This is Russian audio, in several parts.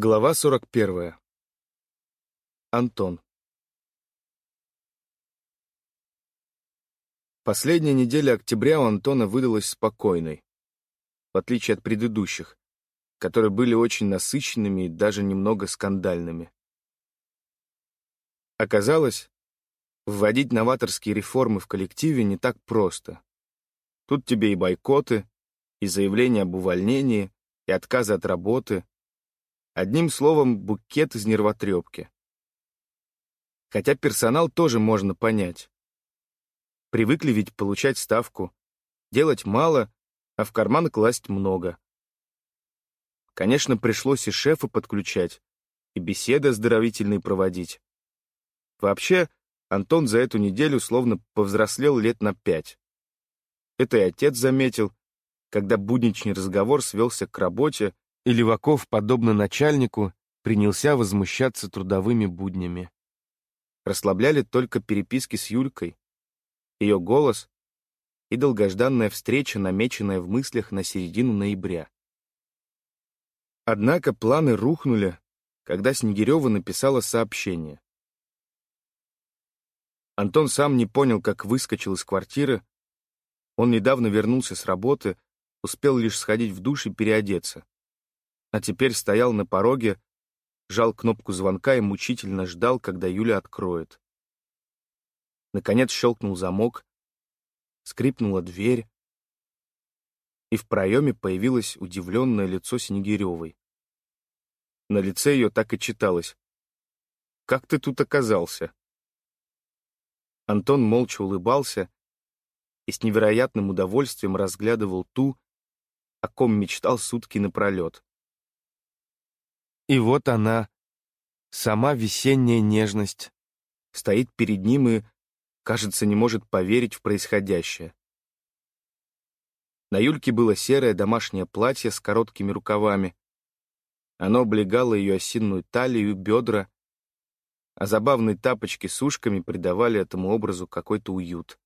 Глава 41. Антон. Последняя неделя октября у Антона выдалась спокойной, в отличие от предыдущих, которые были очень насыщенными и даже немного скандальными. Оказалось, вводить новаторские реформы в коллективе не так просто. Тут тебе и бойкоты, и заявления об увольнении, и отказы от работы — Одним словом, букет из нервотрепки. Хотя персонал тоже можно понять. Привыкли ведь получать ставку. Делать мало, а в карман класть много. Конечно, пришлось и шефа подключать, и беседы оздоровительные проводить. Вообще, Антон за эту неделю словно повзрослел лет на пять. Это и отец заметил, когда будничный разговор свелся к работе и Леваков, подобно начальнику, принялся возмущаться трудовыми буднями. Расслабляли только переписки с Юлькой, ее голос и долгожданная встреча, намеченная в мыслях на середину ноября. Однако планы рухнули, когда Снегирева написала сообщение. Антон сам не понял, как выскочил из квартиры. Он недавно вернулся с работы, успел лишь сходить в душ и переодеться а теперь стоял на пороге, жал кнопку звонка и мучительно ждал, когда Юля откроет. Наконец щелкнул замок, скрипнула дверь, и в проеме появилось удивленное лицо Снегиревой. На лице ее так и читалось. «Как ты тут оказался?» Антон молча улыбался и с невероятным удовольствием разглядывал ту, о ком мечтал сутки напролет. И вот она, сама весенняя нежность, стоит перед ним и, кажется, не может поверить в происходящее. На Юльке было серое домашнее платье с короткими рукавами. Оно облегало ее осинную талию бедра, а забавные тапочки с ушками придавали этому образу какой-то уют.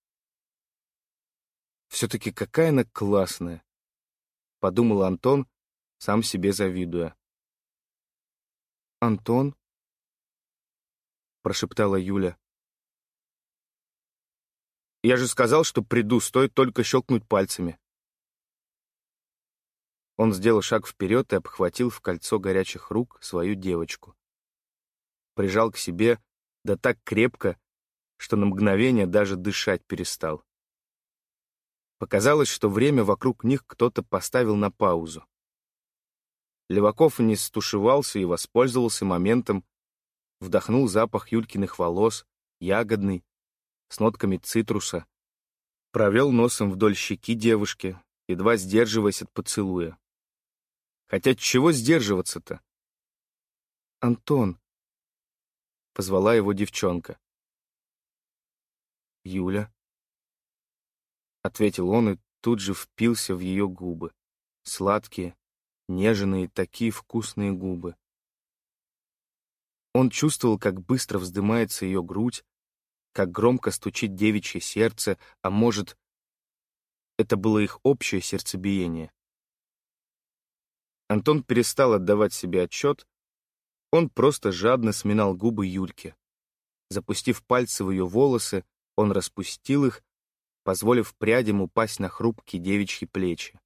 «Все-таки какая она классная!» — подумал Антон, сам себе завидуя. «Антон?» — прошептала Юля. «Я же сказал, что приду, стоит только щелкнуть пальцами». Он сделал шаг вперед и обхватил в кольцо горячих рук свою девочку. Прижал к себе, да так крепко, что на мгновение даже дышать перестал. Показалось, что время вокруг них кто-то поставил на паузу. Леваков не стушевался и воспользовался моментом, вдохнул запах Юлькиных волос, ягодный, с нотками цитруса, провел носом вдоль щеки девушки, едва сдерживаясь от поцелуя. Хотя чего сдерживаться-то? «Антон!» — позвала его девчонка. «Юля?» — ответил он и тут же впился в ее губы, сладкие, нежные, такие вкусные губы. Он чувствовал, как быстро вздымается ее грудь, как громко стучит девичье сердце, а может, это было их общее сердцебиение. Антон перестал отдавать себе отчет, он просто жадно сминал губы Юльки. Запустив пальцы в ее волосы, он распустил их, позволив прядям упасть на хрупкие девичьи плечи.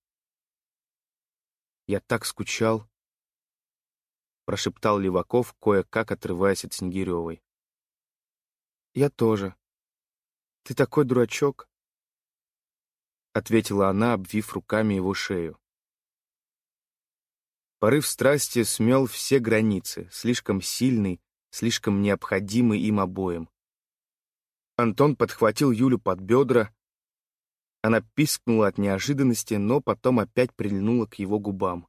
Я так скучал, прошептал Леваков, кое-как отрываясь от Снегиревой. Я тоже. Ты такой дурачок, ответила она, обвив руками его шею. Порыв страсти смел все границы, слишком сильный, слишком необходимый им обоим. Антон подхватил Юлю под бедра, она пискнула от неожиданности, но потом опять прильнула к его губам.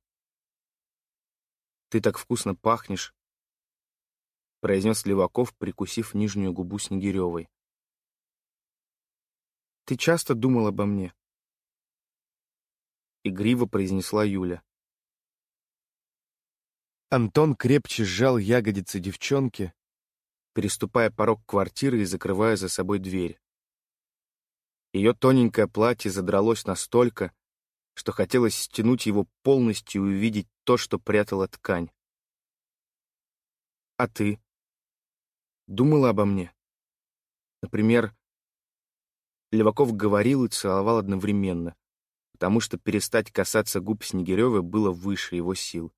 «Ты так вкусно пахнешь», — произнес Леваков, прикусив нижнюю губу Снегиревой. «Ты часто думал обо мне?» Игриво произнесла Юля. Антон крепче сжал ягодицы девчонки, переступая порог квартиры и закрывая за собой дверь. Ее тоненькое платье задралось настолько, что хотелось стянуть его полностью и увидеть то, что прятала ткань. А ты? Думала обо мне? Например, Леваков говорил и целовал одновременно, потому что перестать касаться губ Снегирёвой было выше его сил.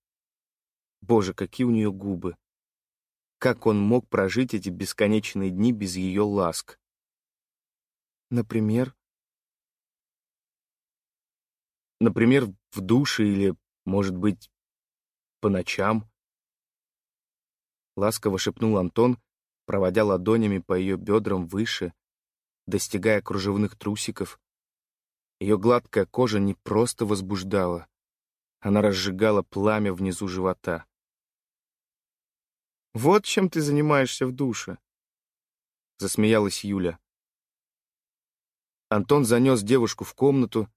Боже, какие у нее губы! Как он мог прожить эти бесконечные дни без ее ласк? Например? Например, в душе или, может быть, по ночам? Ласково шепнул Антон, проводя ладонями по ее бедрам выше, достигая кружевных трусиков. Ее гладкая кожа не просто возбуждала, она разжигала пламя внизу живота. «Вот чем ты занимаешься в душе», — засмеялась Юля. Антон занес девушку в комнату,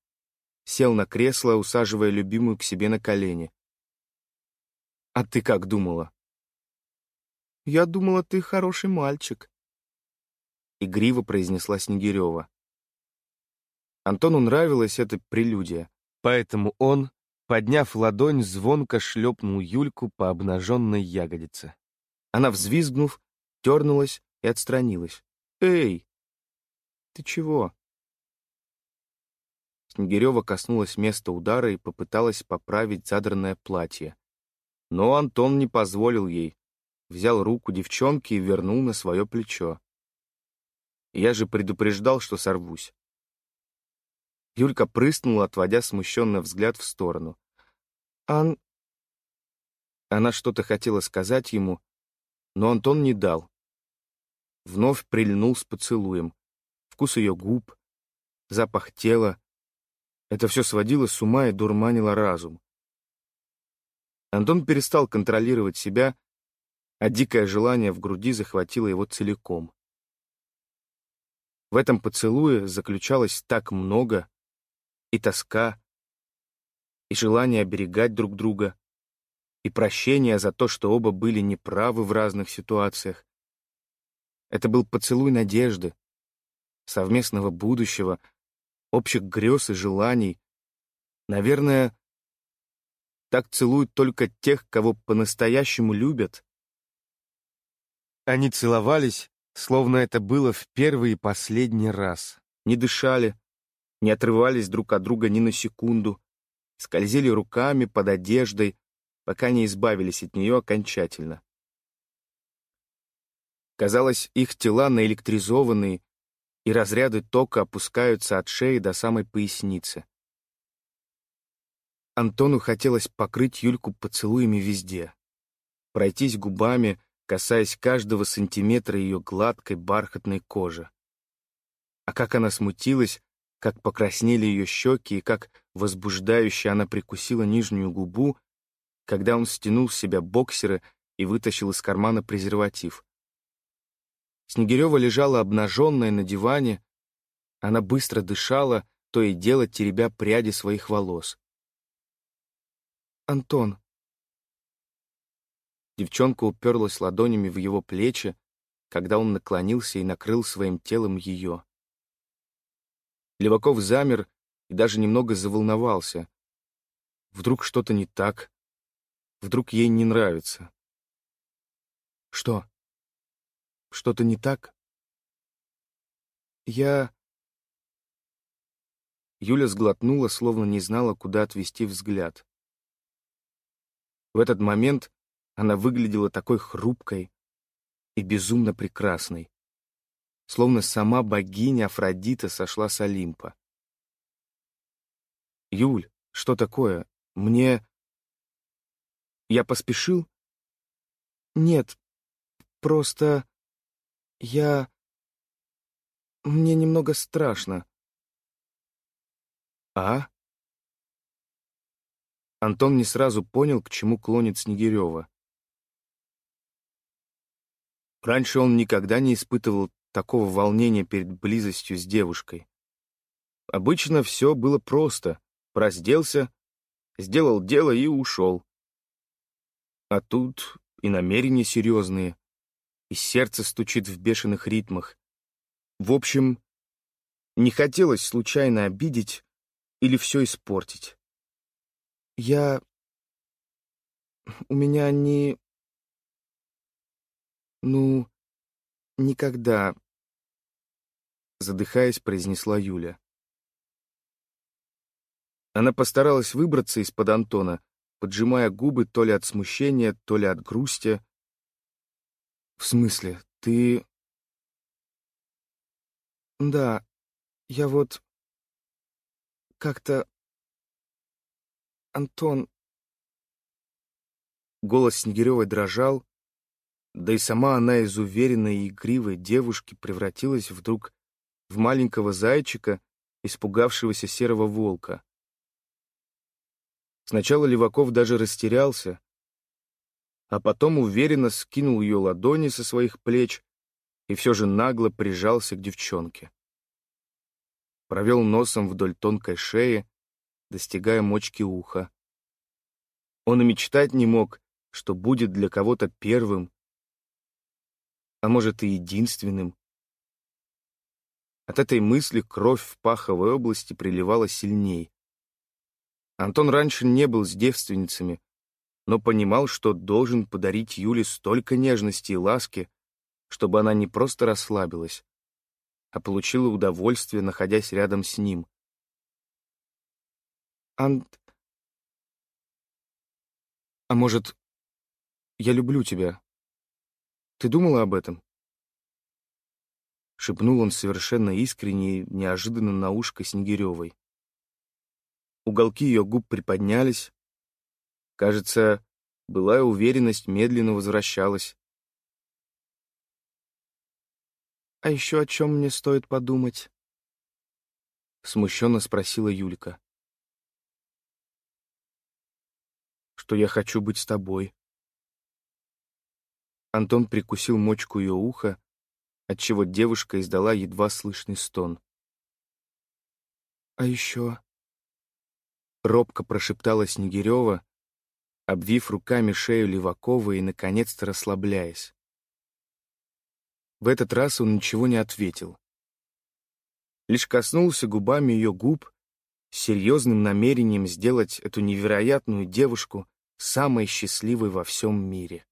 сел на кресло, усаживая любимую к себе на колени. «А ты как думала?» «Я думала, ты хороший мальчик», — игриво произнесла Снегирева. Антону нравилась эта прелюдия, поэтому он, подняв ладонь, звонко шлепнул Юльку по обнаженной ягодице. Она, взвизгнув, дернулась и отстранилась. «Эй, ты чего?» Снегирева коснулась места удара и попыталась поправить задранное платье. Но Антон не позволил ей, взял руку девчонки и вернул на свое плечо. Я же предупреждал, что сорвусь. Юлька прыснула, отводя смущенный взгляд в сторону. «Ан...» Она что-то хотела сказать ему, но Антон не дал. Вновь прильнул с поцелуем. Вкус ее губ, запах тела. Это все сводило с ума и дурманило разум. Антон перестал контролировать себя, а дикое желание в груди захватило его целиком. В этом поцелуе заключалось так много, и тоска, и желание оберегать друг друга, и прощение за то, что оба были неправы в разных ситуациях. Это был поцелуй надежды, совместного будущего, общих грез и желаний. Наверное, так целуют только тех, кого по-настоящему любят. Они целовались, словно это было в первый и последний раз. Не дышали, не отрывались друг от друга ни на секунду, скользили руками под одеждой, пока не избавились от нее окончательно. Казалось, их тела наэлектризованные, и разряды тока опускаются от шеи до самой поясницы. Антону хотелось покрыть Юльку поцелуями везде, пройтись губами, касаясь каждого сантиметра ее гладкой бархатной кожи. А как она смутилась, как покраснели ее щеки и как возбуждающе она прикусила нижнюю губу, когда он стянул с себя боксеры и вытащил из кармана презерватив. Снегирева лежала обнаженная на диване, она быстро дышала, то и дело теребя пряди своих волос. «Антон!» Девчонка уперлась ладонями в его плечи, когда он наклонился и накрыл своим телом ее. Леваков замер и даже немного заволновался. Вдруг что-то не так, Вдруг ей не нравится. Что? Что-то не так? Я... Юля сглотнула, словно не знала, куда отвести взгляд. В этот момент она выглядела такой хрупкой и безумно прекрасной, словно сама богиня Афродита сошла с Олимпа. «Юль, что такое? Мне...» Я поспешил? Нет, просто я... Мне немного страшно. А? Антон не сразу понял, к чему клонит Снегирева. Раньше он никогда не испытывал такого волнения перед близостью с девушкой. Обычно все было просто. Прозделся, сделал дело и ушел. А тут и намерения серьезные, и сердце стучит в бешеных ритмах. В общем, не хотелось случайно обидеть или все испортить. Я... У меня не... «Ну, никогда», — задыхаясь, произнесла Юля. Она постаралась выбраться из-под Антона, поджимая губы то ли от смущения, то ли от грусти. «В смысле, ты...» «Да, я вот... как-то... Антон...» Голос Снегиревой дрожал, да и сама она из уверенной и игривой девушки превратилась вдруг в маленького зайчика, испугавшегося серого волка. Сначала Леваков даже растерялся, а потом уверенно скинул ее ладони со своих плеч и все же нагло прижался к девчонке. Провел носом вдоль тонкой шеи, достигая мочки уха. Он и мечтать не мог, что будет для кого-то первым, а может и единственным. От этой мысли кровь в паховой области приливала сильней. Антон раньше не был с девственницами, но понимал, что должен подарить Юле столько нежности и ласки, чтобы она не просто расслабилась, а получила удовольствие, находясь рядом с ним. «Ант... А может, я люблю тебя? Ты думала об этом?» Шепнул он совершенно искренне и неожиданно на ушко Снегиревой. Уголки ее губ приподнялись. Кажется, былая уверенность медленно возвращалась. «А еще о чем мне стоит подумать?» Смущенно спросила Юлька. «Что я хочу быть с тобой». Антон прикусил мочку ее уха, отчего девушка издала едва слышный стон. «А еще...» Робко прошептала Снегирева, обвив руками шею Левакова и, наконец-то, расслабляясь. В этот раз он ничего не ответил. Лишь коснулся губами ее губ с серьезным намерением сделать эту невероятную девушку самой счастливой во всем мире.